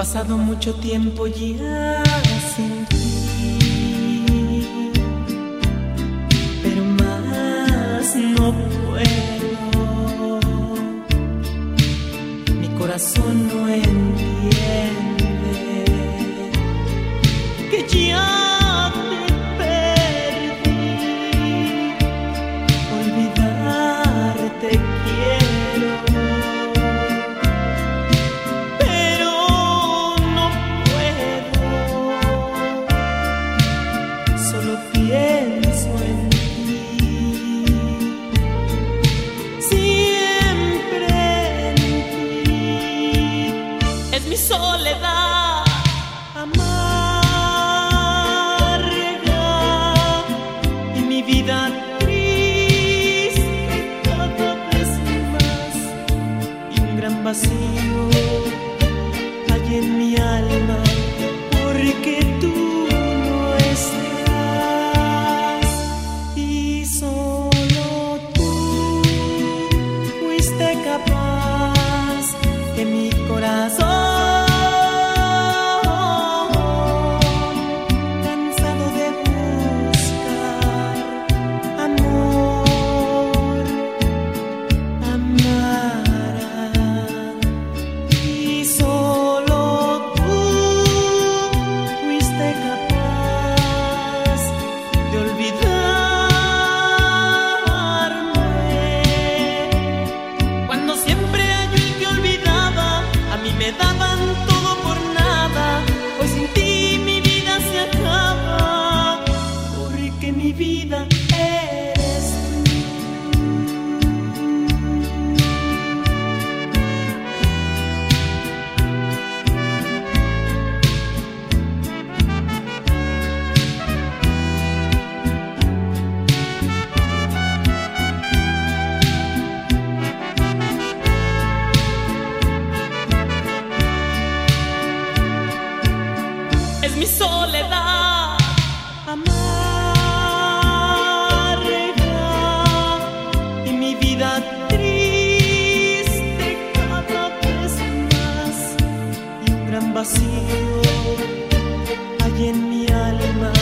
pasado mucho tiempo ya sin ti, pero más no puedo. Mi corazón no entiende gran vacío hay en mi alma porque tú no estás. Y solo tú fuiste capaz que mi corazón me daban todo por nada. Hoy sin ti mi vida se acaba. Porque mi vida eres mi soledad. Amarga y mi vida triste cada vez más. Y un gran vacío hay en mi alma